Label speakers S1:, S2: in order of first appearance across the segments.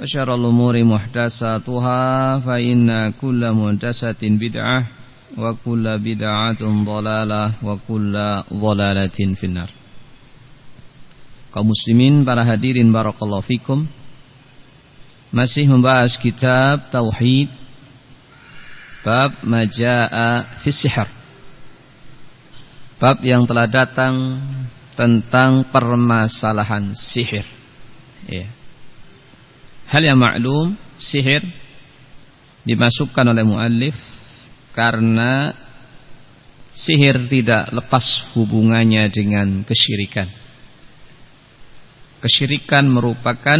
S1: وشر الأمور محدثاتها فإن كل محدثة بدعة وكل بدعة ضلالة وكل ضلالة في النار kaum muslimin para hadirin barakallahu fikum masih membahas kitab tauhid bab majaa fi sihr bab yang telah datang tentang permasalahan sihir ya Hal yang maklum sihir dimasukkan oleh muallif karena sihir tidak lepas hubungannya dengan kesyirikan. Kesyirikan merupakan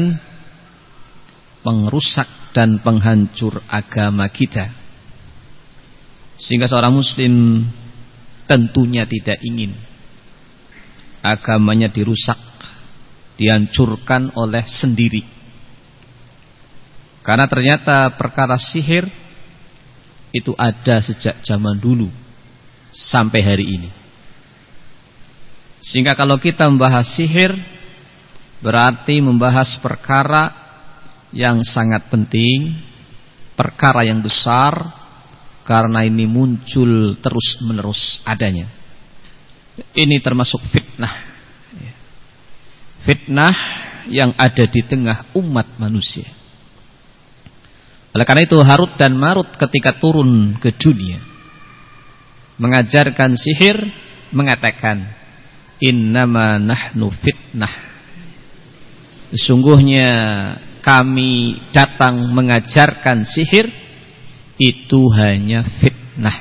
S1: pengrusak dan penghancur agama kita. Sehingga seorang muslim tentunya tidak ingin agamanya dirusak, dihancurkan oleh sendiri karena ternyata perkara sihir itu ada sejak zaman dulu sampai hari ini. Sehingga kalau kita membahas sihir berarti membahas perkara yang sangat penting, perkara yang besar karena ini muncul terus-menerus adanya. Ini termasuk fitnah. Fitnah yang ada di tengah umat manusia. Oleh karena itu Harut dan Marut ketika turun ke dunia mengajarkan sihir mengatakan innama nahnu fitnah. Sesungguhnya kami datang mengajarkan sihir itu hanya fitnah.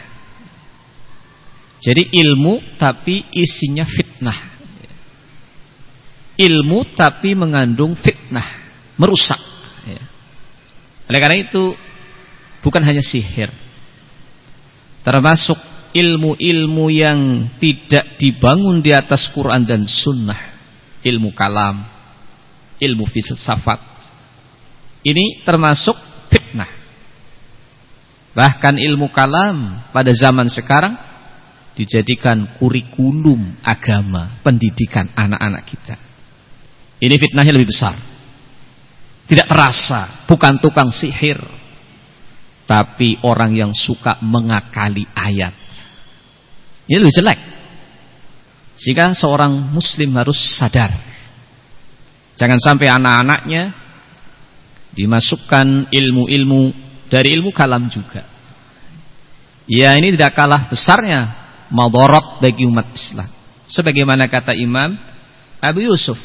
S1: Jadi ilmu tapi isinya fitnah. Ilmu tapi mengandung fitnah, merusak. Oleh karena itu bukan hanya sihir. Termasuk ilmu-ilmu yang tidak dibangun di atas Quran dan Sunnah. Ilmu kalam, ilmu filsafat. Ini termasuk fitnah. Bahkan ilmu kalam pada zaman sekarang dijadikan kurikulum agama pendidikan anak-anak kita. Ini fitnahnya lebih besar. Tidak terasa, bukan tukang sihir. Tapi orang yang suka mengakali ayat. Ini lebih jelek. Sehingga seorang muslim harus sadar. Jangan sampai anak-anaknya dimasukkan ilmu-ilmu dari ilmu kalam juga. Ya ini tidak kalah besarnya madorot bagi umat Islam. Sebagaimana kata Imam Abu Yusuf,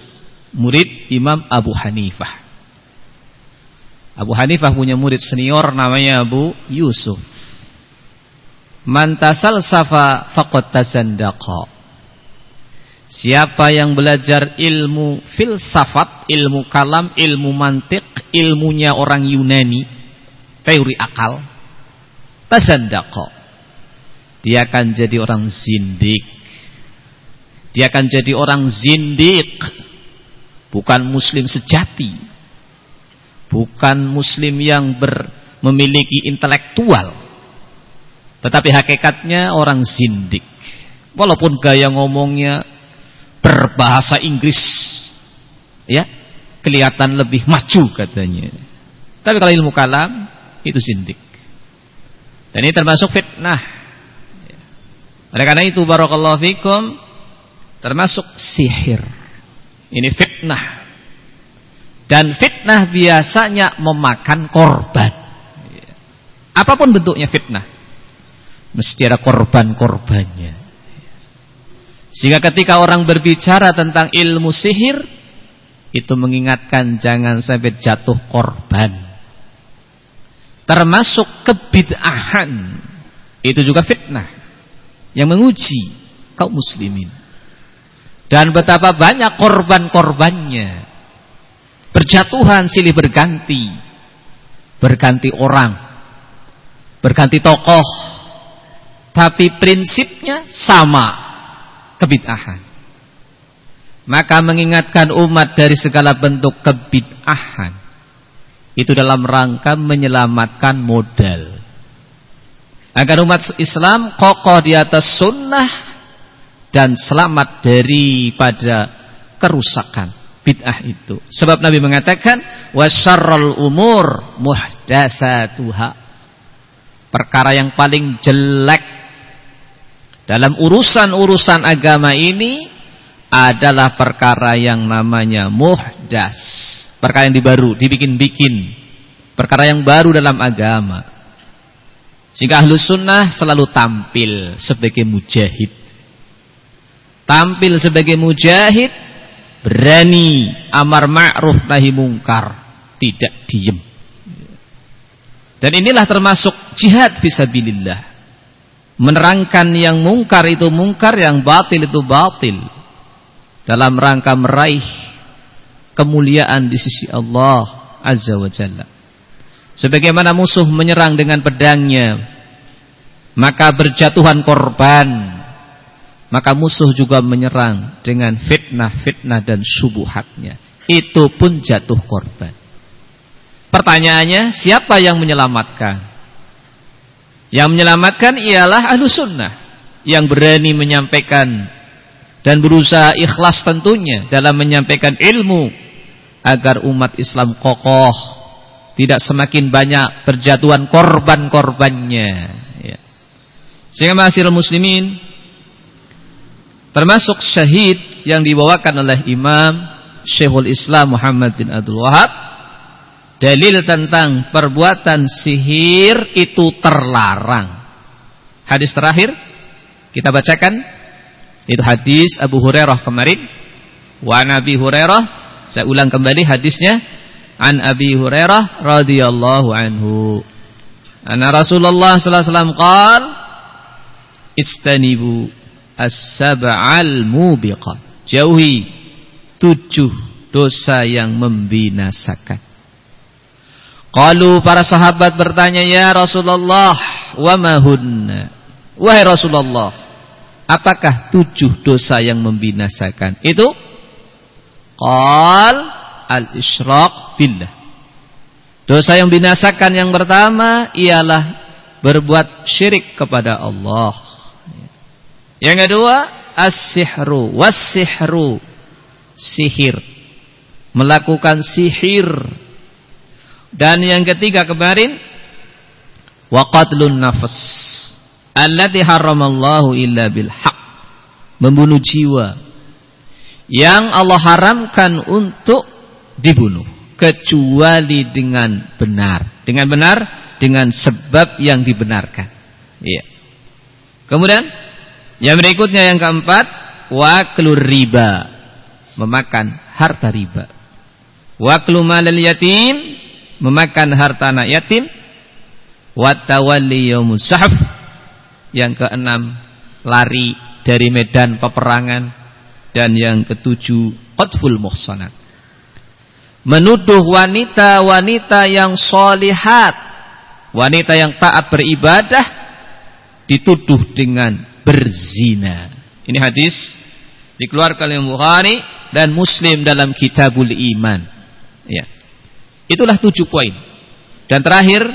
S1: murid Imam Abu Hanifah. Abu Hanifah punya murid senior namanya Abu Yusuf. Mantasal safa faqad tazandaqa. Siapa yang belajar ilmu filsafat, ilmu kalam, ilmu mantik, ilmunya orang Yunani, teori akal, tazandaqa. Dia akan jadi orang zindik. Dia akan jadi orang zindik. Bukan muslim sejati bukan muslim yang ber, memiliki intelektual tetapi hakikatnya orang zindik Walaupun gaya ngomongnya berbahasa Inggris. Ya, kelihatan lebih maju katanya. Tapi kalau ilmu kalam itu sindik. Dan ini termasuk fitnah. Oleh karena itu barakallahu fikum termasuk sihir. Ini fitnah. Dan fitnah biasanya memakan korban. Apa pun bentuknya fitnah. Mesti ada korban-korbannya. Sehingga ketika orang berbicara tentang ilmu sihir, itu mengingatkan jangan sampai jatuh korban. Termasuk kebid'ahan. Itu juga fitnah. Yang menguji kaum muslimin. Dan betapa banyak korban-korbannya. Berjatuhan silih berganti. Berganti orang. Berganti tokoh. Tapi prinsipnya sama kebid'ahan. Maka mengingatkan umat dari segala bentuk kebid'ahan itu dalam rangka menyelamatkan modal. Agar umat Islam kokoh di atas sunnah dan selamat daripada kerusakan bid'ah itu. Sebab Nabi mengatakan wasyarrul umur muhdasatuha. Perkara yang paling jelek dalam urusan-urusan agama ini adalah perkara yang namanya muhdas. Perkara yang dibaru, dibikin-bikin. Perkara yang baru dalam agama. Sehingga ahlu sunnah selalu tampil sebagai mujahid. Tampil sebagai mujahid, berani amar ma'ruf nahi mungkar. Tidak diem. Dan inilah termasuk jihad visabilillah menerangkan yang mungkar itu mungkar, yang batil itu batil. Dalam rangka meraih kemuliaan di sisi Allah Azza wa Jalla. Sebagaimana musuh menyerang dengan pedangnya, maka berjatuhan korban. Maka musuh juga menyerang dengan fitnah-fitnah dan subuhatnya. Itu pun jatuh korban. Pertanyaannya, siapa yang menyelamatkan? Yang menyelamatkan ialah ahlu sunnah. Yang berani menyampaikan dan berusaha ikhlas tentunya dalam menyampaikan ilmu. Agar umat Islam kokoh. Tidak semakin banyak berjatuhan korban-korbannya. Ya. Sehingga masih muslimin. Termasuk syahid yang dibawakan oleh Imam Syekhul Islam Muhammad bin Abdul Wahab dalil tentang perbuatan sihir itu terlarang. Hadis terakhir kita bacakan itu hadis Abu Hurairah kemarin. Wa Nabi Hurairah, saya ulang kembali hadisnya an Abi Hurairah radhiyallahu anhu. Anna Rasulullah sallallahu alaihi wasallam qal istanibu as-sab'al mubiqat. Jauhi tujuh dosa yang membinasakan. Qalu para sahabat bertanya ya Rasulullah wa mahunna. Wahai Rasulullah, apakah tujuh dosa yang membinasakan? Itu qal al-isyraq billah. Dosa yang binasakan yang pertama ialah berbuat syirik kepada Allah. Yang kedua, as-sihru was-sihru sihir. Melakukan sihir dan yang ketiga kemarin waqatlun nafas allati haramallahu illa bil haq. Membunuh jiwa yang Allah haramkan untuk dibunuh kecuali dengan benar. Dengan benar dengan sebab yang dibenarkan. Iya. Kemudian yang berikutnya yang keempat waklur riba. Memakan harta riba. Waklu malal yatim memakan harta anak yatim. Watawalli yaumus yang keenam lari dari medan peperangan. Dan yang ketujuh qatful muhsanat. Menuduh wanita-wanita yang solihat. Wanita yang taat beribadah. Dituduh dengan berzina ini hadis dikeluarkan oleh Bukhari dan Muslim dalam Kitabul Iman ya Itulah tujuh poin. Dan terakhir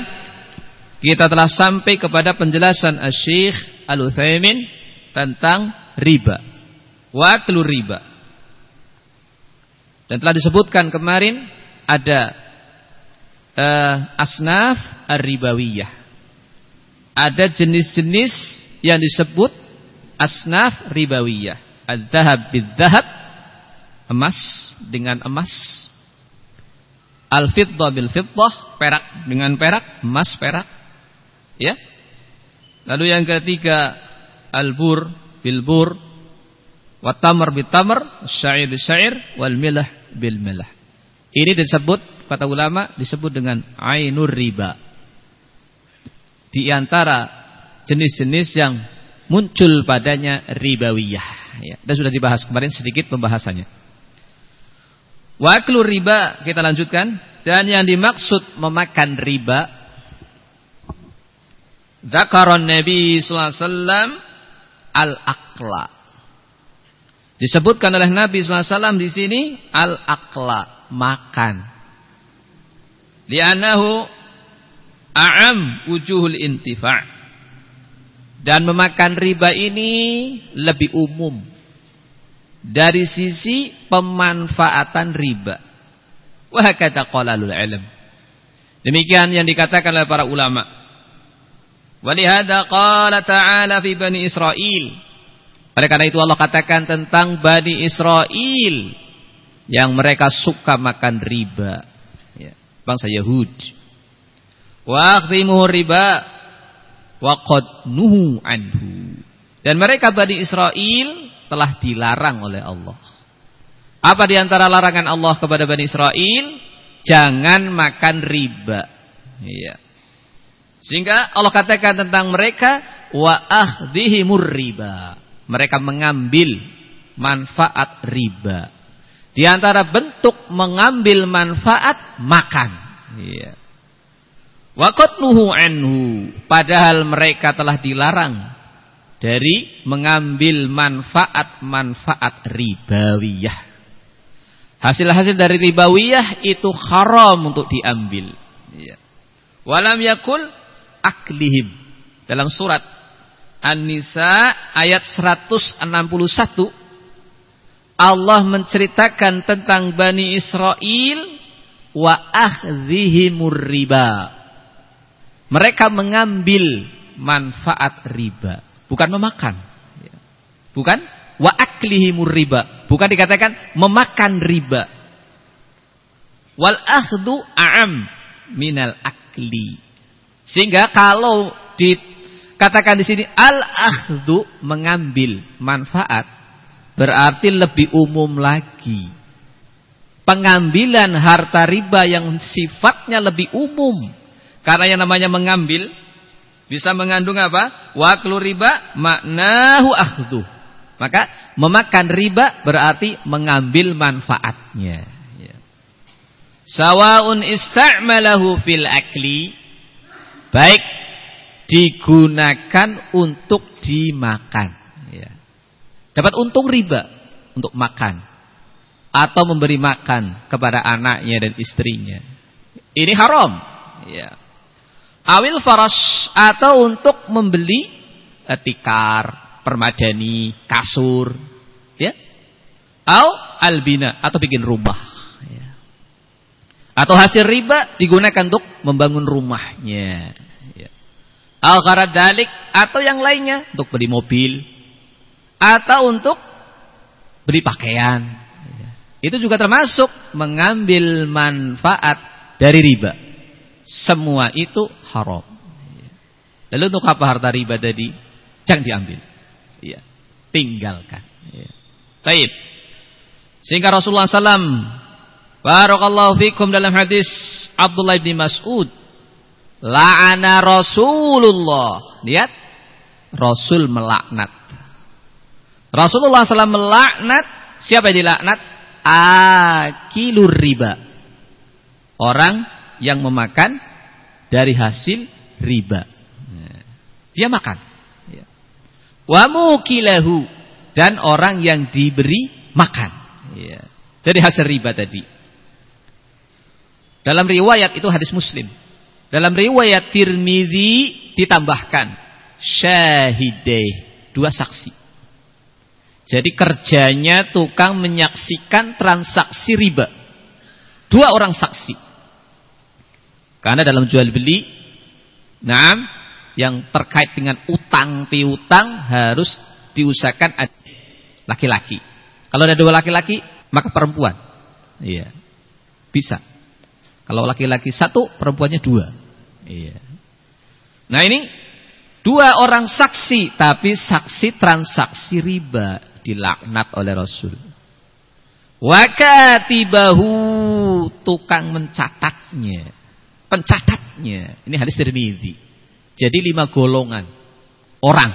S1: kita telah sampai kepada penjelasan Asy-Syaikh Al-Utsaimin tentang riba. Wa aklu riba. Dan telah disebutkan kemarin ada uh, asnaf ar-ribawiyah. Ada jenis-jenis yang disebut asnaf ribawiyah. Al-dhahab bil-dhahab emas dengan emas. Al-fiddah bil-fiddah, perak dengan perak, emas perak. Ya. Lalu yang ketiga al-bur bil-bur, wa tamr bil-tamr, syair bil-syair, wal milah bil-milah. Ini disebut kata ulama disebut dengan ainur riba. Di antara jenis-jenis yang muncul padanya ribawiyah ya. Dan sudah dibahas kemarin sedikit pembahasannya. Waklu riba kita lanjutkan dan yang dimaksud memakan riba Zakaron Nabi alaihi wasallam al-aqla. Disebutkan oleh Nabi wasallam di sini al-aqla, makan. Li'annahu a'am wujuhul intifa'. Dan memakan riba ini lebih umum dari sisi pemanfaatan riba. Wah kata qalalul ilm. Demikian yang dikatakan oleh para ulama. Walihada qala ta'ala fi Bani Israel. Oleh karena itu Allah katakan tentang Bani Israel yang mereka suka makan riba. Ya, bangsa Yahud. Wa akhdimuhu riba wa qad nuhu anhu. Dan mereka Bani Israel telah dilarang oleh Allah. Apa di antara larangan Allah kepada Bani Israel? Jangan makan riba. Iya. Sehingga Allah katakan tentang mereka wa ahdihimur riba. Mereka mengambil manfaat riba. Di antara bentuk mengambil manfaat makan. Iya. Wa qatluhu anhu. Padahal mereka telah dilarang dari mengambil manfaat-manfaat ribawiyah. Hasil-hasil dari ribawiyah itu haram untuk diambil. Ya. Walam yakul aklihim. Dalam surat An-Nisa ayat 161 Allah menceritakan tentang Bani Israel wa akhdhihimur riba. Mereka mengambil manfaat riba bukan memakan. Bukan wa aklihimur riba, bukan dikatakan memakan riba. Wal akhdu a'am minal akli. Sehingga kalau dikatakan di sini al akhdu mengambil manfaat berarti lebih umum lagi. Pengambilan harta riba yang sifatnya lebih umum. Karena yang namanya mengambil bisa mengandung apa? Waklu riba maknahu akhdu. Maka memakan riba berarti mengambil manfaatnya. Ya. Sawaun ista'malahu fil akli. Baik digunakan untuk dimakan. Ya. Dapat untung riba untuk makan. Atau memberi makan kepada anaknya dan istrinya. Ini haram. Ya awil faras atau untuk membeli eh, tikar, permadani, kasur, ya, albina atau bikin rumah, ya. atau hasil riba digunakan untuk membangun rumahnya, ya. al dalik atau yang lainnya untuk beli mobil atau untuk beli pakaian, ya. itu juga termasuk mengambil manfaat dari riba. Semua itu haram. Lalu untuk apa harta riba tadi? Jangan diambil. Ya. Tinggalkan. Ya. Baik. Sehingga Rasulullah SAW Barakallahu fikum dalam hadis Abdullah bin Mas'ud La'ana Rasulullah Lihat Rasul melaknat Rasulullah SAW melaknat Siapa yang dilaknat? Akilur riba Orang yang memakan dari hasil riba. Dia makan. Ya. Wa mukilahu dan orang yang diberi makan. Ya. Dari hasil riba tadi. Dalam riwayat itu hadis Muslim. Dalam riwayat Tirmizi ditambahkan syahidai, dua saksi. Jadi kerjanya tukang menyaksikan transaksi riba. Dua orang saksi. Karena dalam jual beli, nah, yang terkait dengan utang piutang harus diusahakan laki-laki. Kalau ada dua laki-laki, maka perempuan. Iya. Bisa. Kalau laki-laki satu, perempuannya dua. Iya. Nah ini dua orang saksi, tapi saksi transaksi riba dilaknat oleh Rasul. Wakatibahu tukang mencatatnya, pencatatnya. Ini hadis Tirmizi. Jadi lima golongan orang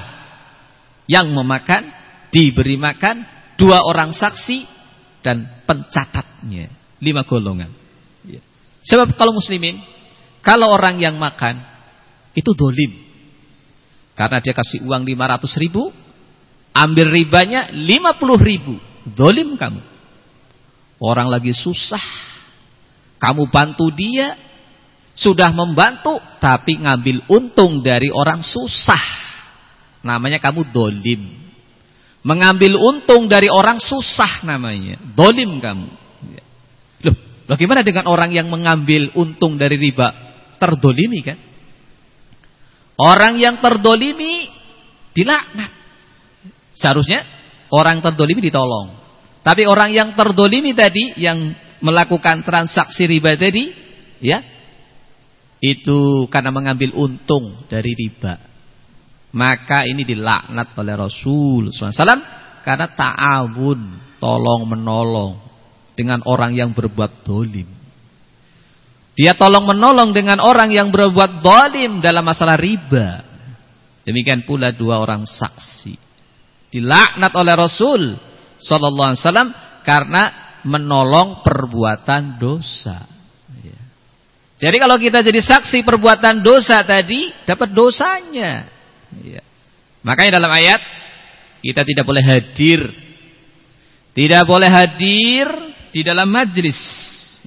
S1: yang memakan, diberi makan, dua orang saksi dan pencatatnya. Lima golongan. Ya. Sebab kalau muslimin, kalau orang yang makan itu dolim. Karena dia kasih uang 500 ribu, Ambil ribanya 50 ribu. Dolim kamu. Orang lagi susah. Kamu bantu dia. Sudah membantu. Tapi ngambil untung dari orang susah. Namanya kamu dolim. Mengambil untung dari orang susah namanya. Dolim kamu. Loh, bagaimana dengan orang yang mengambil untung dari riba? Terdolimi kan? Orang yang terdolimi dilaknat. Seharusnya orang terdolimi ditolong. Tapi orang yang terdolimi tadi, yang melakukan transaksi riba tadi, ya, itu karena mengambil untung dari riba. Maka ini dilaknat oleh Rasul SAW karena ta'awun, tolong menolong dengan orang yang berbuat dolim. Dia tolong menolong dengan orang yang berbuat dolim dalam masalah riba. Demikian pula dua orang saksi dilaknat oleh Rasul wasallam karena menolong perbuatan dosa. Jadi kalau kita jadi saksi perbuatan dosa tadi dapat dosanya. Ya. Makanya dalam ayat kita tidak boleh hadir. Tidak boleh hadir di dalam majlis.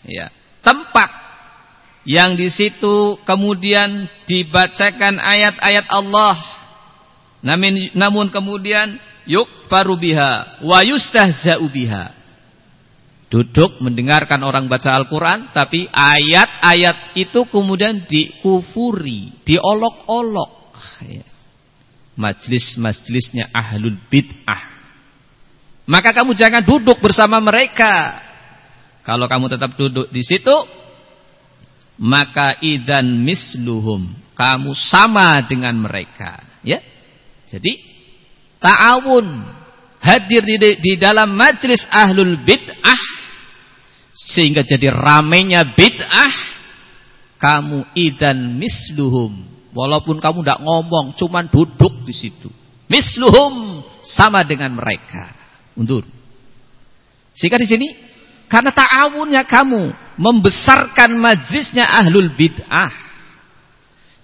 S1: Ya. Tempat yang di situ kemudian dibacakan ayat-ayat Allah. Namun, kemudian yukfaru biha wa yustahza'u biha. Duduk mendengarkan orang baca Al-Quran Tapi ayat-ayat itu kemudian dikufuri Diolok-olok. Ya. Majlis-majlisnya ahlul bid'ah. Maka kamu jangan duduk bersama mereka. Kalau kamu tetap duduk di situ Maka idan misluhum Kamu sama dengan mereka. Ya. Jadi ta'awun hadir di, di dalam majlis ahlul bid'ah sehingga jadi ramenya bid'ah kamu idan misluhum. Walaupun kamu tidak ngomong cuman duduk di situ. Misluhum sama dengan mereka. Undur sehingga di sini karena ta'awunnya kamu membesarkan majlisnya ahlul bid'ah.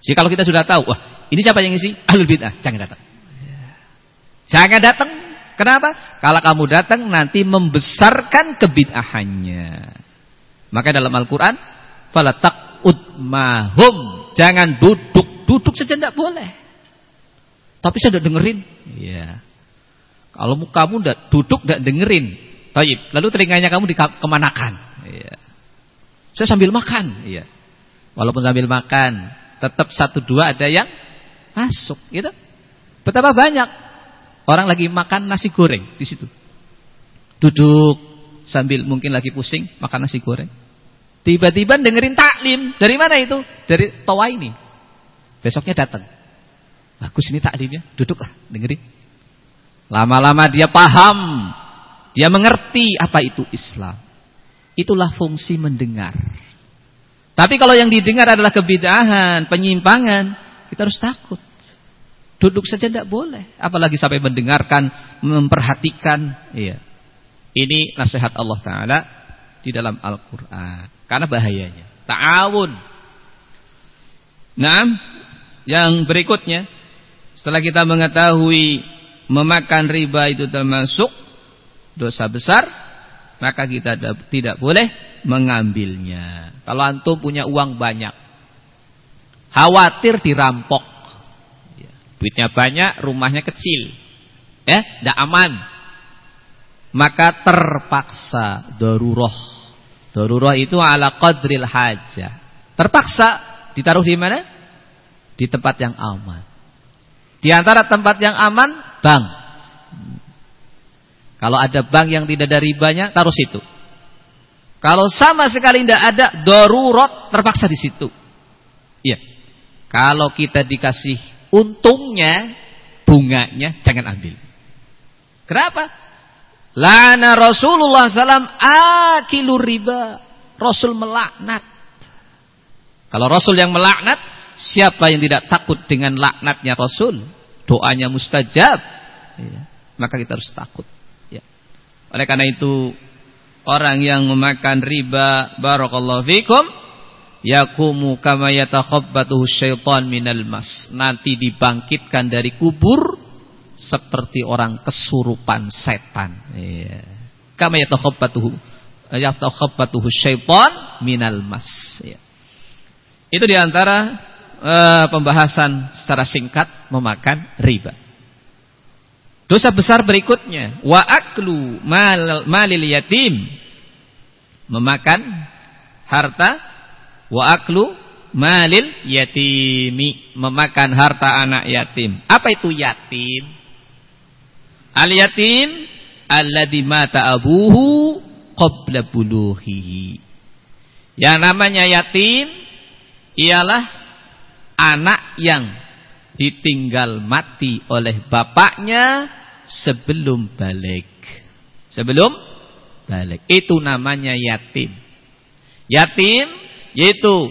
S1: Jadi kalau kita sudah tahu wah ini siapa yang isi ahlul bid'ah. Jangan datang. Jangan datang. Kenapa? Kalau kamu datang nanti membesarkan kebid'ahannya. Maka dalam Al-Qur'an falatak udmahum. Jangan duduk, duduk saja tidak boleh. Tapi saya tidak dengerin. Iya. Kalau kamu tidak duduk tidak dengerin. Taib. Lalu telinganya kamu dikemanakan. Iya. Saya sambil makan. Iya. Walaupun sambil makan, tetap satu dua ada yang masuk, gitu. Betapa banyak Orang lagi makan nasi goreng di situ. Duduk sambil mungkin lagi pusing makan nasi goreng. Tiba-tiba dengerin taklim. Dari mana itu? Dari toa ini. Besoknya datang. Bagus ini taklimnya. Duduklah dengerin. Lama-lama dia paham. Dia mengerti apa itu Islam. Itulah fungsi mendengar. Tapi kalau yang didengar adalah kebidahan, penyimpangan, kita harus takut. Duduk saja tidak boleh. Apalagi sampai mendengarkan, memperhatikan. Iya. Ini nasihat Allah Ta'ala di dalam Al-Quran. Karena bahayanya. Ta'awun. Nah, yang berikutnya. Setelah kita mengetahui memakan riba itu termasuk dosa besar. Maka kita tidak boleh mengambilnya. Kalau antum punya uang banyak. Khawatir dirampok. Duitnya banyak, rumahnya kecil. Ya, tidak aman. maka terpaksa darurah. Darurah itu ala qadril hajah. Terpaksa ditaruh di mana? Di tempat yang aman. Di antara tempat yang aman, bank. Kalau ada bank yang tidak ada ribanya, taruh situ. Kalau sama sekali tidak ada, darurat terpaksa di situ. Iya. Kalau kita dikasih untungnya, bunganya jangan ambil. Kenapa? Lana Rasulullah SAW akilur riba. Rasul melaknat. Kalau Rasul yang melaknat, siapa yang tidak takut dengan laknatnya Rasul? Doanya mustajab. Ya, maka kita harus takut. Ya. Oleh karena itu, orang yang memakan riba, barakallahu fikum, yakumu kama yatakhabbatuhu syaitan minal mas. Nanti dibangkitkan dari kubur seperti orang kesurupan setan. Iya. Kama yatakhabbatuhu yatakhabbatuhu syaitan minal mas. Ya. Itu di antara uh, pembahasan secara singkat memakan riba. Dosa besar berikutnya wa aklu mal, malil yatim memakan harta wa aklu malil yatimi memakan harta anak yatim. Apa itu yatim? Al yatim alladzi mata abuhu qabla buluhihi. Yang namanya yatim ialah anak yang ditinggal mati oleh bapaknya sebelum balik. Sebelum balik. Itu namanya yatim. Yatim yaitu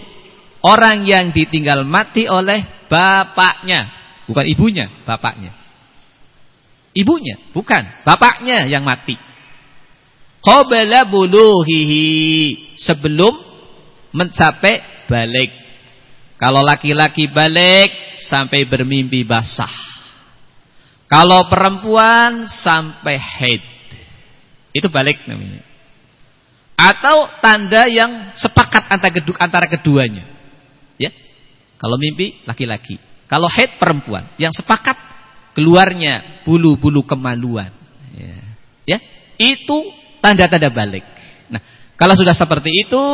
S1: orang yang ditinggal mati oleh bapaknya, bukan ibunya, bapaknya. Ibunya, bukan. Bapaknya yang mati. Qabla buluhihi. Sebelum mencapai balik. Kalau laki-laki balik sampai bermimpi basah. Kalau perempuan sampai head. Itu balik namanya. Atau tanda yang sepakat antara keduanya. Ya. Kalau mimpi laki-laki. Kalau head perempuan. Yang sepakat keluarnya bulu-bulu kemaluan. Ya. ya, itu tanda-tanda balik. Nah, kalau sudah seperti itu,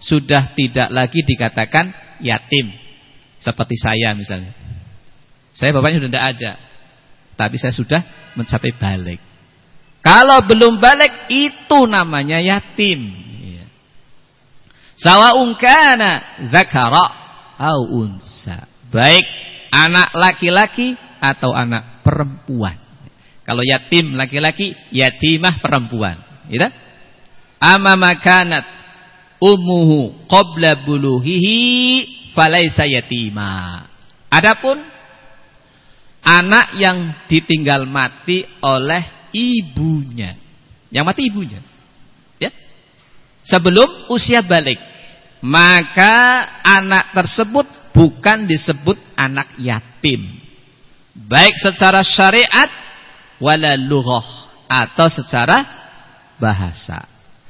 S1: sudah tidak lagi dikatakan yatim. Seperti saya misalnya. Saya bapaknya sudah tidak ada. Tapi saya sudah mencapai balik. Kalau belum balik, itu namanya yatim. Ya. Sawa'un kana zakara au unsa. Baik anak laki-laki atau anak perempuan. Kalau yatim laki-laki, yatimah perempuan. Ya? Ama makanat umuhu qabla buluhihi falaisa yatima. Adapun anak yang ditinggal mati oleh ibunya. Yang mati ibunya. Ya. Sebelum usia balik, maka anak tersebut bukan disebut anak yatim baik secara syariat wala lughah atau secara bahasa.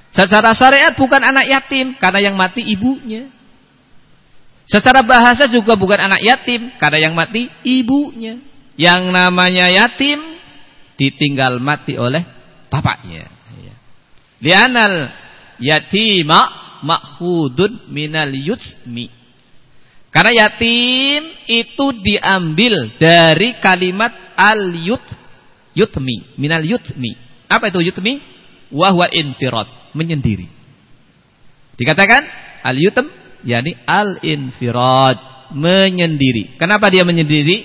S1: Secara syariat bukan anak yatim karena yang mati ibunya. Secara bahasa juga bukan anak yatim karena yang mati ibunya. Yang namanya yatim ditinggal mati oleh bapaknya. Lianal yatima makhudun minal yutmi karena yatim itu diambil dari kalimat al-yut yutmi, minal yutmi. Apa itu yutmi? Wahwa infirad, menyendiri. Dikatakan al-yutem yakni al-infirad, menyendiri. Kenapa dia menyendiri?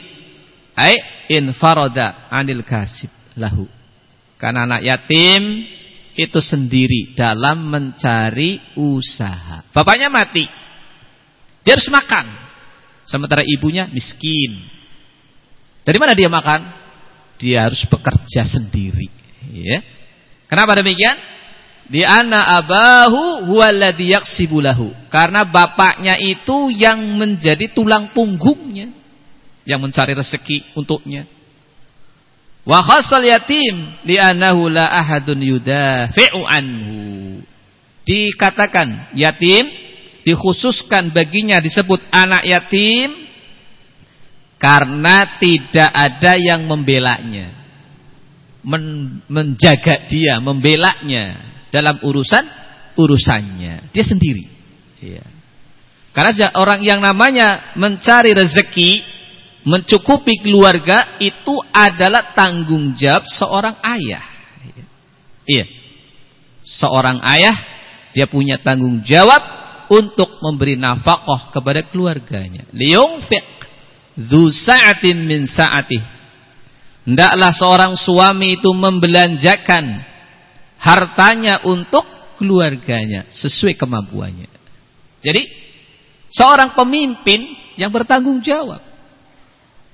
S1: Ai infarada anil kasib lahu. Karena anak yatim itu sendiri dalam mencari usaha. Bapaknya mati. Dia harus makan. Sementara ibunya miskin. Dari mana dia makan? Dia harus bekerja sendiri. Ya. Kenapa demikian? Di ana abahu huwaladzi yaksibulahu. Karena bapaknya itu yang menjadi tulang punggungnya. Yang mencari rezeki untuknya. Wa khasal yatim li'annahu la ahadun yudafi'u anhu. Dikatakan yatim dikhususkan baginya disebut anak yatim karena tidak ada yang membelanya. men menjaga dia, membelanya dalam urusan urusannya dia sendiri. Ya. Karena orang yang namanya mencari rezeki, mencukupi keluarga itu adalah tanggung jawab seorang ayah. Iya. Seorang ayah dia punya tanggung jawab untuk memberi nafkah kepada keluarganya. Liyunfiq dzu sa'atin min sa'atih. Hendaklah seorang suami itu membelanjakan hartanya untuk keluarganya sesuai kemampuannya. Jadi Seorang pemimpin yang bertanggung jawab.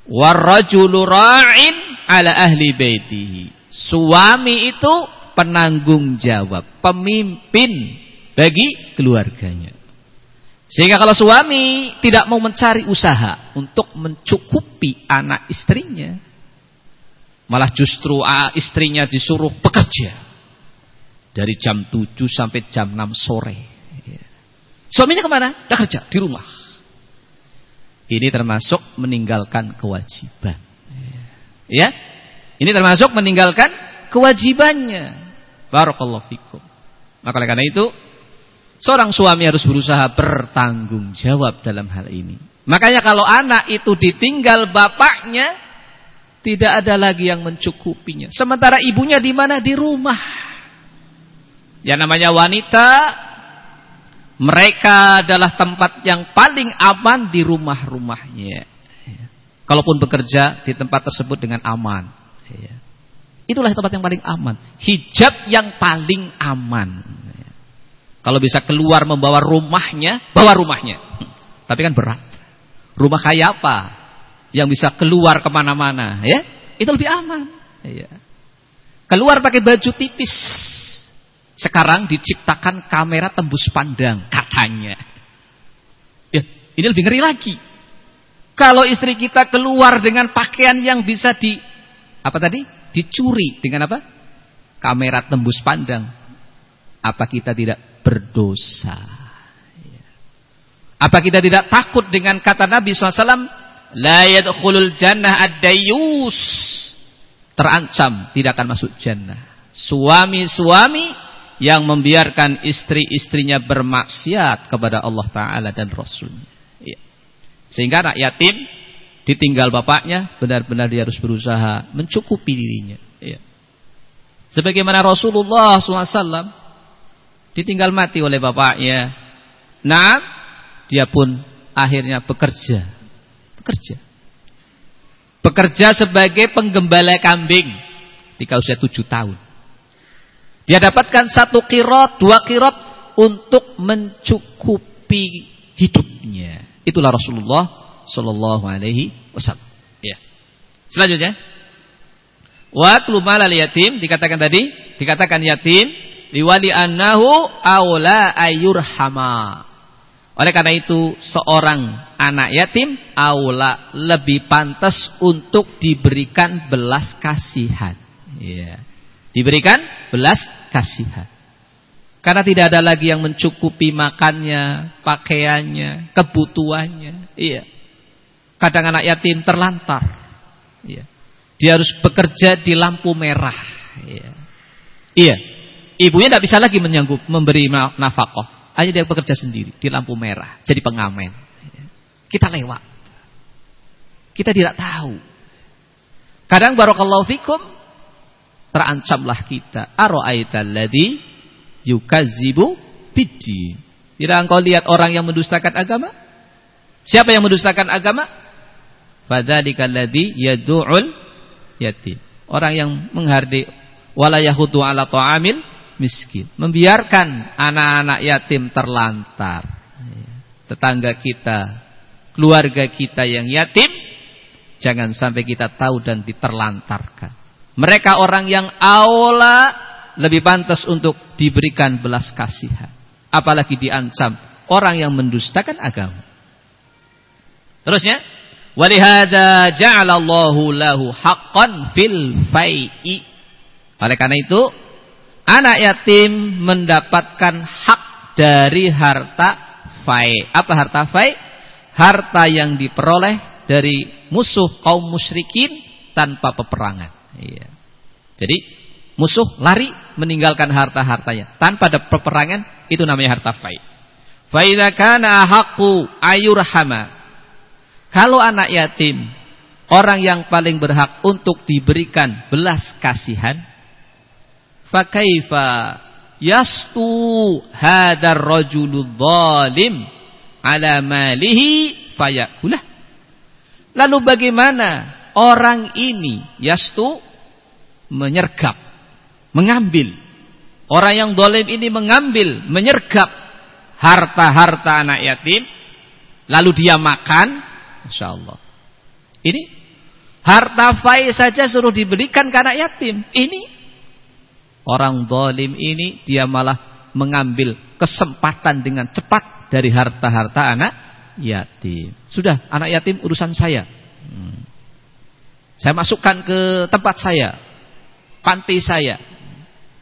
S1: Warrajulu ra'in ala ahli baitihi. Suami itu penanggung jawab, pemimpin bagi keluarganya. Sehingga kalau suami tidak mau mencari usaha untuk mencukupi anak istrinya, malah justru istrinya disuruh bekerja dari jam 7 sampai jam 6 sore. Suaminya ke mana? Dia kerja di rumah. Ini termasuk meninggalkan kewajiban. Ya, ini termasuk meninggalkan kewajibannya. Barakallahu fikum. Maka oleh karena itu, seorang suami harus berusaha bertanggung jawab dalam hal ini. Makanya kalau anak itu ditinggal bapaknya, tidak ada lagi yang mencukupinya. Sementara ibunya di mana? Di rumah. Ya namanya wanita mereka adalah tempat yang paling aman di rumah-rumahnya. Kalaupun bekerja di tempat tersebut dengan aman. Itulah tempat yang paling aman. Hijab yang paling aman. Kalau bisa keluar membawa rumahnya, bawa rumahnya. Tapi kan berat. Rumah kayak apa? Yang bisa keluar ke mana-mana. ya Itu lebih aman. Keluar pakai baju tipis sekarang diciptakan kamera tembus pandang katanya. Ya, ini lebih ngeri lagi. Kalau istri kita keluar dengan pakaian yang bisa di apa tadi? Dicuri dengan apa? Kamera tembus pandang. Apa kita tidak berdosa? Apa kita tidak takut dengan kata Nabi SAW? La yadkhulul jannah ad-dayyus. Terancam tidak akan masuk jannah. Suami-suami yang membiarkan istri-istrinya bermaksiat kepada Allah Ta'ala dan Rasulnya. Ya. Sehingga anak yatim ditinggal bapaknya, benar-benar dia harus berusaha mencukupi dirinya. Ya. Sebagaimana Rasulullah SAW ditinggal mati oleh bapaknya. Nah, dia pun akhirnya bekerja. Bekerja. Bekerja sebagai penggembala kambing ketika usia tujuh tahun. Dia dapatkan satu kirot, dua kirot untuk mencukupi hidupnya. Itulah Rasulullah Shallallahu Alaihi Wasallam. Ya. Selanjutnya, waktu malal yatim dikatakan tadi, dikatakan yatim liwali annahu aula ayurhama. Oleh karena itu seorang anak yatim aula lebih pantas untuk diberikan belas kasihan. Ya. Diberikan belas kasihan. Karena tidak ada lagi yang mencukupi makannya, pakaiannya, kebutuhannya. Iya. Kadang anak yatim terlantar. Iya. Dia harus bekerja di lampu merah. Iya. Iya. Ibunya tidak bisa lagi menyanggup memberi nafkah. Hanya dia bekerja sendiri di lampu merah, jadi pengamen. Iya. Kita lewat. Kita tidak tahu. Kadang barakallahu fikum terancamlah kita. Ara'aital ladzi yukadzibu biddi. Tidak engkau lihat orang yang mendustakan agama? Siapa yang mendustakan agama? Fadzalikal ladzi yad'ul yatim. Orang yang menghardi wala yahudu ala ta'amil miskin. Membiarkan anak-anak yatim terlantar. Tetangga kita, keluarga kita yang yatim jangan sampai kita tahu dan diterlantarkan. Mereka orang yang aula lebih pantas untuk diberikan belas kasihan. Apalagi diancam orang yang mendustakan agama. Terusnya, walihada ja'alallahu lahu haqqan fil fai'i. Oleh karena itu, anak yatim mendapatkan hak dari harta fai. Apa harta fai? Harta yang diperoleh dari musuh kaum musyrikin tanpa peperangan. Iya. Jadi musuh lari meninggalkan harta-hartanya tanpa ada peperangan itu namanya harta fai. Fa kana ayurhama. Kalau anak yatim orang yang paling berhak untuk diberikan belas kasihan fa kaifa yastu hadar rajulul zalim ala malihi fayakulah lalu bagaimana orang ini yastu menyergap mengambil orang yang zalim ini mengambil menyergap harta-harta anak yatim lalu dia makan insyaallah ini Harta fai saja suruh diberikan ke anak yatim. Ini orang zalim ini dia malah mengambil kesempatan dengan cepat dari harta-harta anak yatim. Sudah, anak yatim urusan saya. Hmm. Saya masukkan ke tempat saya, panti saya.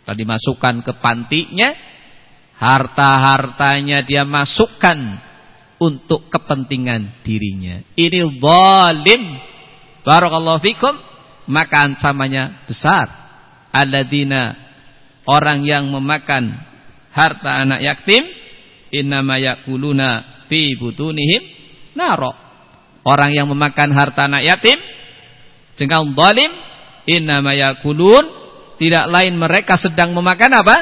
S1: Kalau dimasukkan ke pantinya, harta-hartanya dia masukkan untuk kepentingan dirinya. Ini zalim Barakallahu fikum maka ancamannya besar. Alladzina orang yang memakan harta anak yatim innama yakuluna fi butunihim naro. Orang yang memakan harta anak yatim dengan zalim innama tidak lain mereka sedang memakan apa?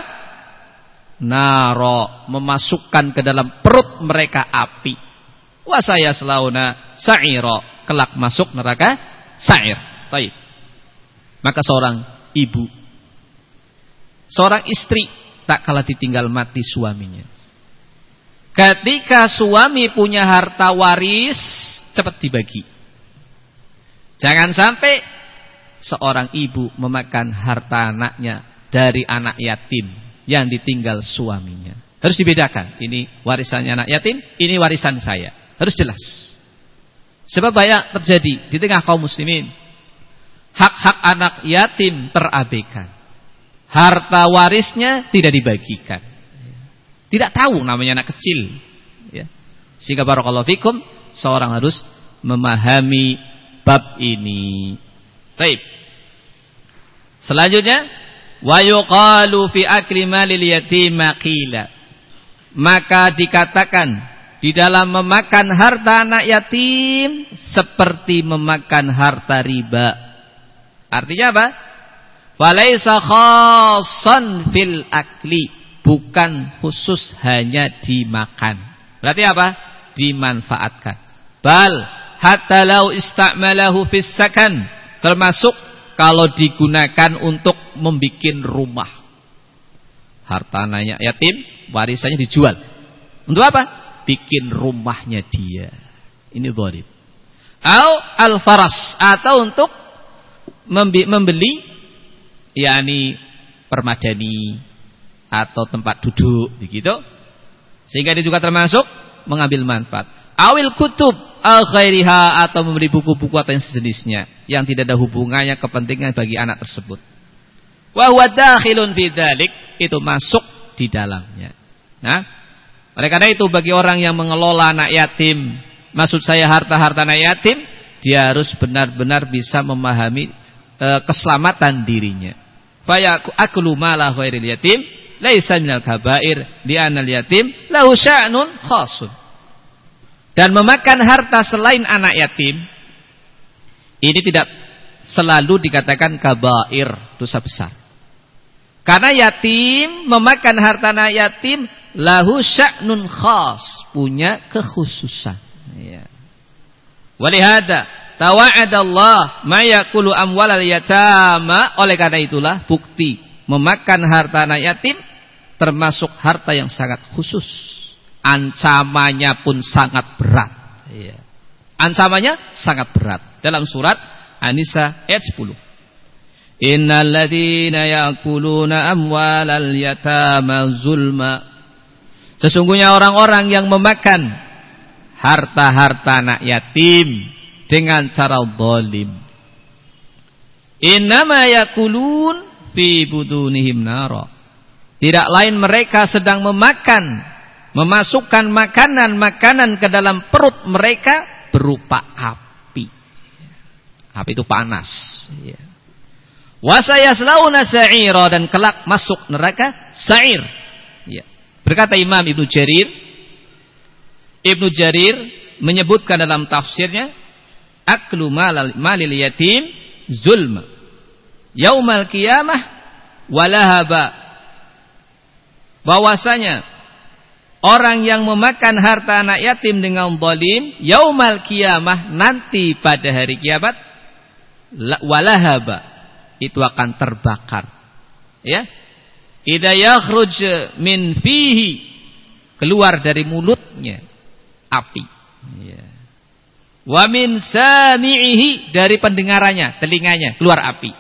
S1: Naro, memasukkan ke dalam perut mereka api. Wasaya selauna sa'iro, kelak masuk neraka sa'ir. Taib. Maka seorang ibu, seorang istri tak kalah ditinggal mati suaminya. Ketika suami punya harta waris, cepat dibagi. Jangan sampai seorang ibu memakan harta anaknya dari anak yatim yang ditinggal suaminya. Harus dibedakan. Ini warisannya anak yatim, ini warisan saya. Harus jelas. Sebab banyak terjadi di tengah kaum muslimin. Hak-hak anak yatim terabaikan. Harta warisnya tidak dibagikan. Tidak tahu namanya anak kecil. Ya. Sehingga barakallahu fikum, seorang harus memahami bab ini. Baik. Selanjutnya, wa yuqalu fi akli malil yatim qila. Maka dikatakan di dalam memakan harta anak yatim seperti memakan harta riba. Artinya apa? Falaisa khassan fil akli, bukan khusus hanya dimakan. Berarti apa? Dimanfaatkan. Bal hatta lau ista'malahu fis sakan, termasuk kalau digunakan untuk membuat rumah. Harta anak yatim warisannya dijual. Untuk apa? bikin rumahnya dia. Ini. Au al-faras atau untuk membeli yakni permadani atau tempat duduk begitu. Sehingga dia juga termasuk mengambil manfaat. Awil kutub al khairiha atau membeli buku-buku atau yang sejenisnya yang tidak ada hubungannya kepentingan bagi anak tersebut. Wa huwa dakhilun fi itu masuk di dalamnya. Nah, oleh karena itu bagi orang yang mengelola anak yatim, maksud saya harta-harta anak yatim, dia harus benar-benar bisa memahami e, keselamatan dirinya. Fa aklu mala ghairil yatim laisa minal kabair di anal yatim lahu sya'nun khasun. Dan memakan harta selain anak yatim ini tidak selalu dikatakan kabair, dosa besar. Karena yatim memakan harta anak yatim lahu sya'nun khas, punya kekhususan. Ya. Walihada tawa'adallah ma yakulu amwalal yatama oleh karena itulah bukti memakan harta anak yatim termasuk harta yang sangat khusus. Ancamannya pun sangat berat. Ya. Ancamannya sangat berat. Dalam surat An-Nisa ayat 10. Innal ladzina ya'kuluna amwalal yatama zulma Sesungguhnya orang-orang yang memakan harta-harta anak yatim dengan cara zalim. Innama yakulun fi budunihim nara. Tidak lain mereka sedang memakan, memasukkan makanan-makanan ke dalam perut mereka berupa api. Api itu panas. Ya. Wa sayaslauna sa'ira dan kelak masuk neraka sa'ir. Ya. Berkata Imam Ibnu Jarir Ibnu Jarir menyebutkan dalam tafsirnya aklu malil yatim zulma. Yaumal qiyamah walahaba. Bahwasanya orang yang memakan harta anak yatim dengan zalim yaumal qiyamah nanti pada hari kiamat walahaba itu akan terbakar. Ya. Idza yakhruj min fihi keluar dari mulutnya api. Ya. Wa min sami'ihi dari pendengarannya, telinganya keluar api.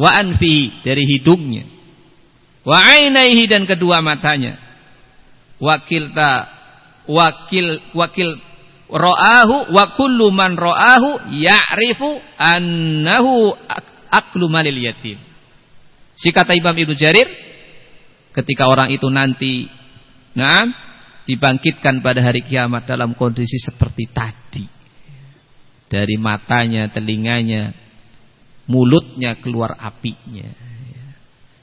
S1: Wa anfihi dari hidungnya. Wa ainaihi dan kedua matanya. Wakilta wakil wakil ra'ahu wa kullu man ra'ahu ya'rifu annahu aklu malil. Si kata Imam Ibnu Jarir ketika orang itu nanti nah dibangkitkan pada hari kiamat dalam kondisi seperti tadi. Dari matanya, telinganya, mulutnya keluar apinya.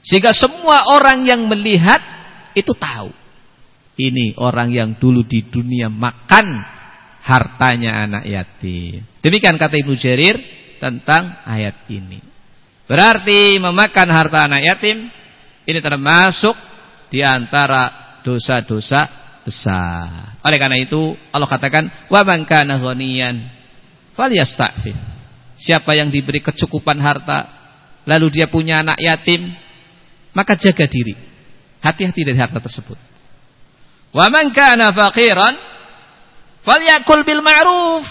S1: Sehingga semua orang yang melihat itu tahu. Ini orang yang dulu di dunia makan hartanya anak yatim. Demikian kata Ibnu Jarir tentang ayat ini. Berarti memakan harta anak yatim ini termasuk di antara dosa-dosa besar. Oleh karena itu Allah katakan wa man kana ghaniyan. Siapa yang diberi kecukupan harta lalu dia punya anak yatim maka jaga diri. Hati-hati dari harta tersebut. Wa man kana faqiran falyakul bil ma'ruf.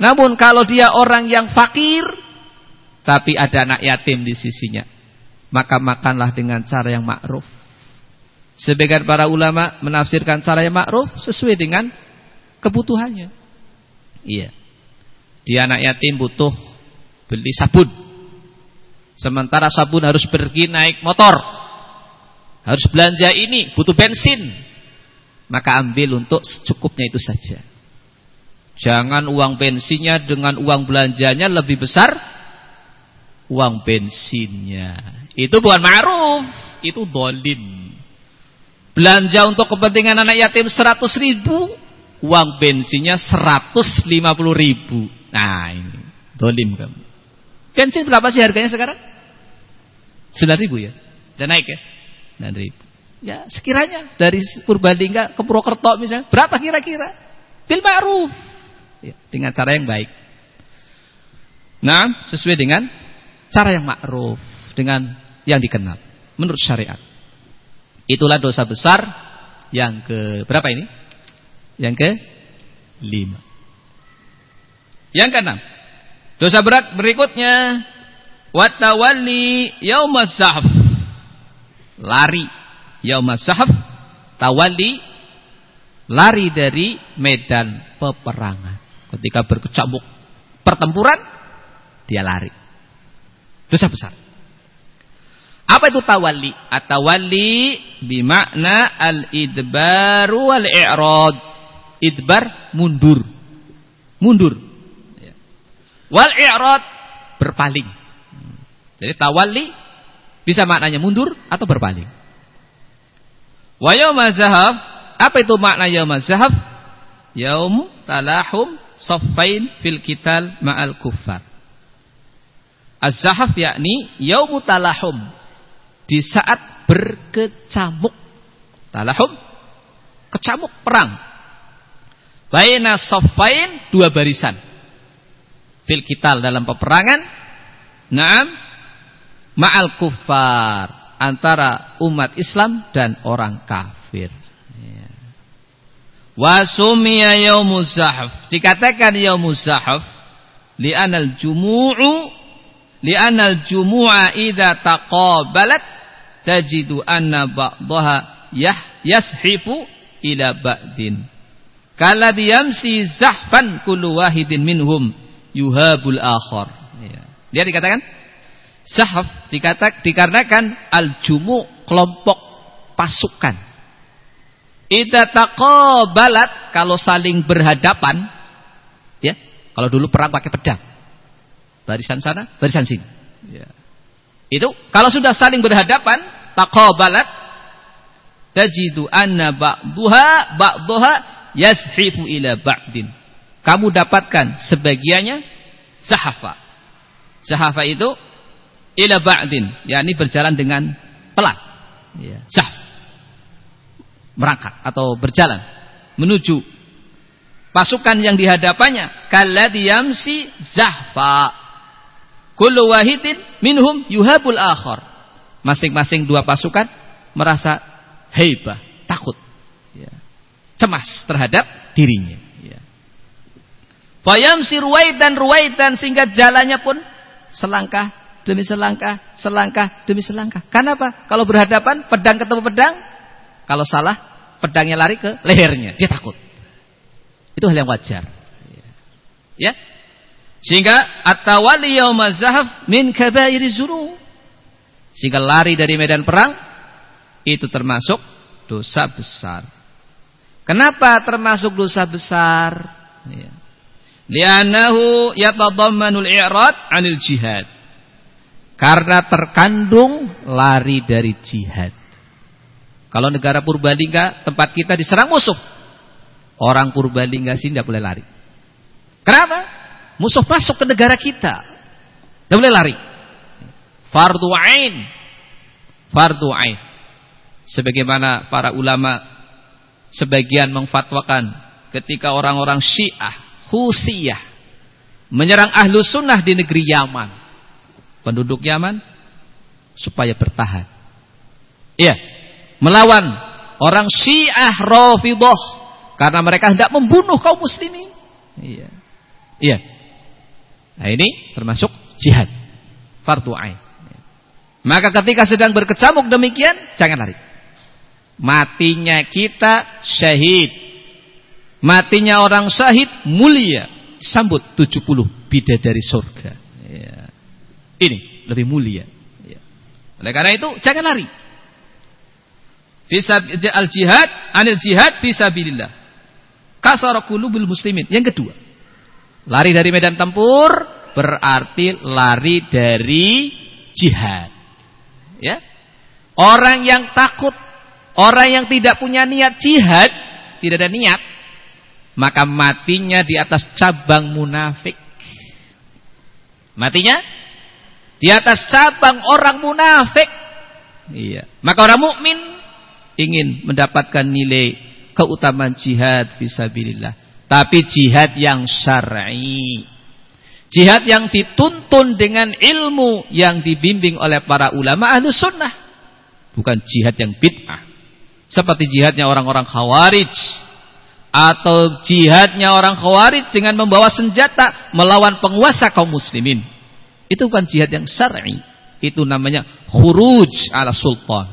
S1: Namun kalau dia orang yang fakir tapi ada anak yatim di sisinya. Maka makanlah dengan cara yang ma'ruf. Sebagian para ulama menafsirkan cara yang ma'ruf sesuai dengan kebutuhannya. Iya. Dia anak yatim butuh beli sabun. Sementara sabun harus pergi naik motor. Harus belanja ini, butuh bensin. Maka ambil untuk secukupnya itu saja. Jangan uang bensinnya dengan uang belanjanya lebih besar uang bensinnya. Itu bukan ma'ruf, itu dolim. Belanja untuk kepentingan anak yatim 100 ribu, uang bensinnya 150 ribu. Nah ini, dolim kamu. Bensin berapa sih harganya sekarang? 9 ribu ya? Dan naik ya? 9 ribu. Ya sekiranya dari Purbalingga ke Purwokerto misalnya, berapa kira-kira? Bil ma'ruf. Ya, dengan cara yang baik. Nah, sesuai dengan cara yang ma'ruf dengan yang dikenal menurut syariat. Itulah dosa besar yang ke berapa ini? Yang ke lima. Yang keenam, dosa berat berikutnya watawalli yaumaz zahf. Lari yaumaz zahf, tawalli lari dari medan peperangan. Ketika berkecamuk pertempuran, dia lari. Dosa besar. Apa itu tawalli? At-tawalli bimakna al-idbaru wal-i'rad. Idbar mundur. Mundur. Ya. Wal-i'rad berpaling. Jadi tawalli bisa maknanya mundur atau berpaling. Wa yauma zahaf, apa itu makna yauma zahaf? Yaum talahum saffain fil kital ma'al kuffar. Az-zahaf yakni yaumu talahum. Di saat berkecamuk. Talahum kecamuk perang. Baina saffain dua barisan. Fil kital dalam peperangan. Naam ma'al kuffar antara umat Islam dan orang kafir. Ya. Wasumiya yaumuz zahaf. Dikatakan yaumuz zahaf li'anal jumu'u li'anal jumu'a idza taqabalat tajidu anna ba'daha yah yashifu ila ba'din kala diyamsi zahfan kullu wahidin minhum yuhabul akhar ya. dia dikatakan zahf dikatak dikarenakan al jumu kelompok pasukan idza taqabalat kalau saling berhadapan ya kalau dulu perang pakai pedang Barisan sana, barisan sini. Ya. Itu kalau sudah saling berhadapan, taqabalat tajidu anna ba'daha ba'daha yashifu ila ba'din. Kamu dapatkan sebagiannya sahafa. Sahafa itu ila ba'din, yakni berjalan dengan pelan. Ya, sah. Merangkak atau berjalan menuju pasukan yang dihadapannya kalladhi yamsi zahfa. Kullu wahidin minhum yuhabul akhar. Masing-masing dua pasukan merasa heibah, takut. Ya. Cemas terhadap dirinya. Ya. Fayamsi ruwaidan ruwaidan sehingga jalannya pun selangkah demi selangkah, selangkah demi selangkah. Karena? Kalau berhadapan, pedang ketemu pedang. Kalau salah, pedangnya lari ke lehernya. Dia takut. Itu hal yang wajar. Ya. Sehingga at-tawalli min kabairi dzunub. Sehingga lari dari medan perang itu termasuk dosa besar. Kenapa termasuk dosa besar? Ya. Li'annahu yatadammanul i'rad 'anil jihad. Karena terkandung lari dari jihad. Kalau negara Purbalingga tempat kita diserang musuh, orang Purbalingga sini tidak boleh lari. Kenapa? Musuh masuk ke negara kita, tidak boleh lari. Fardu ain, fardu ain. Sebagaimana para ulama sebagian mengfatwakan ketika orang-orang Syiah, Husiyah menyerang ahlu sunnah di negeri Yaman penduduk Yaman supaya bertahan. Iya, melawan orang Syiah Rafidhah karena mereka hendak membunuh kaum muslimin. Iya. Iya. Nah, ini termasuk jihad fardu ain. Maka ketika sedang berkecamuk demikian, jangan lari. Matinya kita syahid. Matinya orang syahid mulia. Sambut 70 bidadari surga. Ini lebih mulia. Ya. Oleh karena itu jangan lari. Al jihad anil jihad fisabilillah. Kasar qulubul muslimin. Yang kedua, lari dari medan tempur berarti lari dari jihad. Ya. Orang yang takut, orang yang tidak punya niat jihad, tidak ada niat, maka matinya di atas cabang munafik. Matinya di atas cabang orang munafik. Iya. Maka orang mukmin ingin mendapatkan nilai keutamaan jihad fisabilillah. Tapi jihad yang syar'i. Jihad yang dituntun dengan ilmu yang dibimbing oleh para ulama ahlu sunnah. Bukan jihad yang bid'ah. Seperti jihadnya orang-orang khawarij. Atau jihadnya orang khawarij dengan membawa senjata melawan penguasa kaum muslimin. Itu bukan jihad yang syar'i. Itu namanya khuruj ala sultan.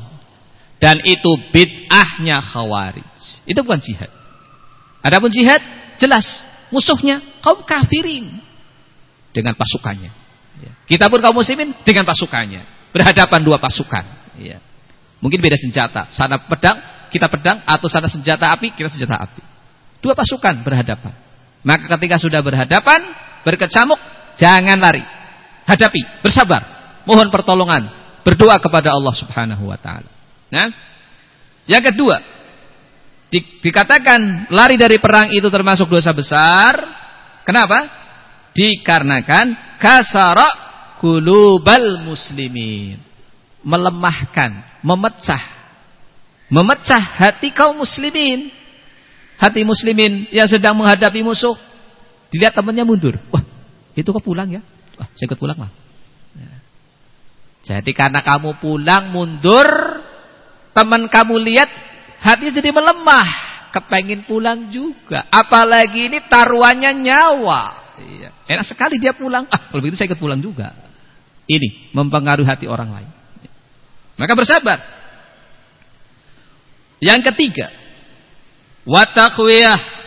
S1: Dan itu bid'ahnya khawarij. Itu bukan jihad. Adapun jihad jelas musuhnya kaum kafirin dengan pasukannya. Ya. Kita pun kaum muslimin dengan pasukannya. Berhadapan dua pasukan. Ya. Mungkin beda senjata. Sana pedang, kita pedang. Atau sana senjata api, kita senjata api. Dua pasukan berhadapan. Maka ketika sudah berhadapan, berkecamuk, jangan lari hadapi, bersabar, mohon pertolongan, berdoa kepada Allah Subhanahu wa taala. Nah, yang kedua, di, dikatakan lari dari perang itu termasuk dosa besar. Kenapa? Dikarenakan kasara kulubal muslimin. Melemahkan, memecah. Memecah hati kaum muslimin. Hati muslimin yang sedang menghadapi musuh. Dilihat temannya mundur. Wah, itu kok pulang ya? Ah, saya ikut pulang lah. Ya. Jadi karena kamu pulang mundur, teman kamu lihat hati jadi melemah, kepengin pulang juga. Apalagi ini taruhannya nyawa. Iya. Enak sekali dia pulang. Ah, kalau begitu saya ikut pulang juga. Ini mempengaruhi hati orang lain. Maka bersabar. Yang ketiga, watakwiyah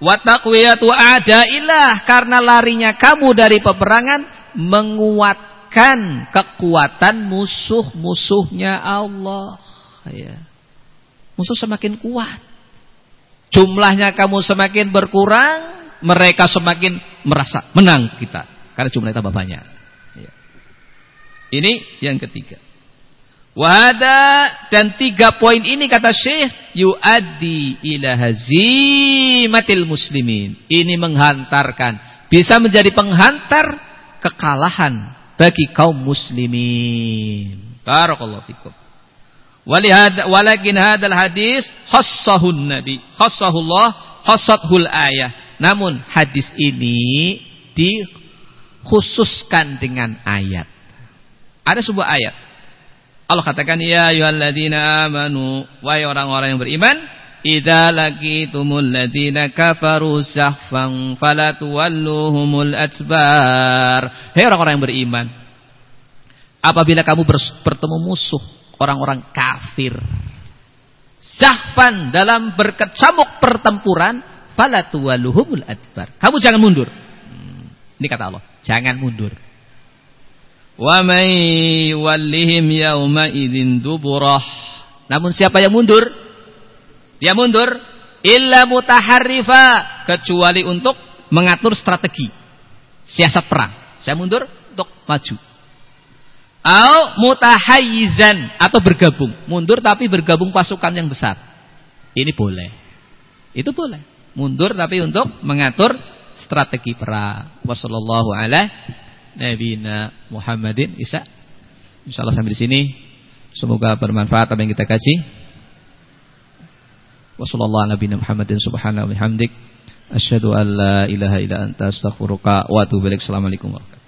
S1: Watakwiyatu adailah karena larinya kamu dari peperangan menguatkan kekuatan musuh-musuhnya Allah. Ya. Musuh semakin kuat. Jumlahnya kamu semakin berkurang, mereka semakin merasa menang kita karena jumlahnya tambah banyak. Ya. Ini yang ketiga. Wahada dan tiga poin ini kata Syekh yuaddi ila hazimatil muslimin. Ini menghantarkan, bisa menjadi penghantar kekalahan bagi kaum muslimin. Barakallahu fikum. Walihada, walakin hadal hadis khassahun nabi, khassahullah, khassathul ayah. Namun hadis ini dikhususkan dengan ayat. Ada sebuah ayat Allah katakan ya ayyuhalladzina amanu wahai orang-orang yang beriman idza laqitumul ladzina kafaru sahfan fala tuwalluhumul adbar. Hei orang-orang yang beriman apabila kamu bertemu musuh orang-orang kafir sahfan dalam berkecamuk pertempuran fala tuwalluhumul adbar. Kamu jangan mundur. Hmm, ini kata Allah jangan mundur Yuwallihim yauma idzin duburah. Namun siapa yang mundur? Dia mundur illa mutaharrifa kecuali untuk mengatur strategi siasat perang. Saya mundur untuk maju. Au mutahayyizan atau bergabung. Mundur tapi bergabung pasukan yang besar. Ini boleh. Itu boleh. Mundur tapi untuk mengatur strategi perang. Wassallallahu alaihi Nabina Muhammadin Isa. Insyaallah sampai di sini. Semoga bermanfaat apa yang kita kaji. Wassallallahu ala nabiyina Muhammadin subhanahu wa bihamdik. Asyhadu an la ilaha illa anta astaghfiruka wa atubu ilaik. Assalamualaikum warahmatullahi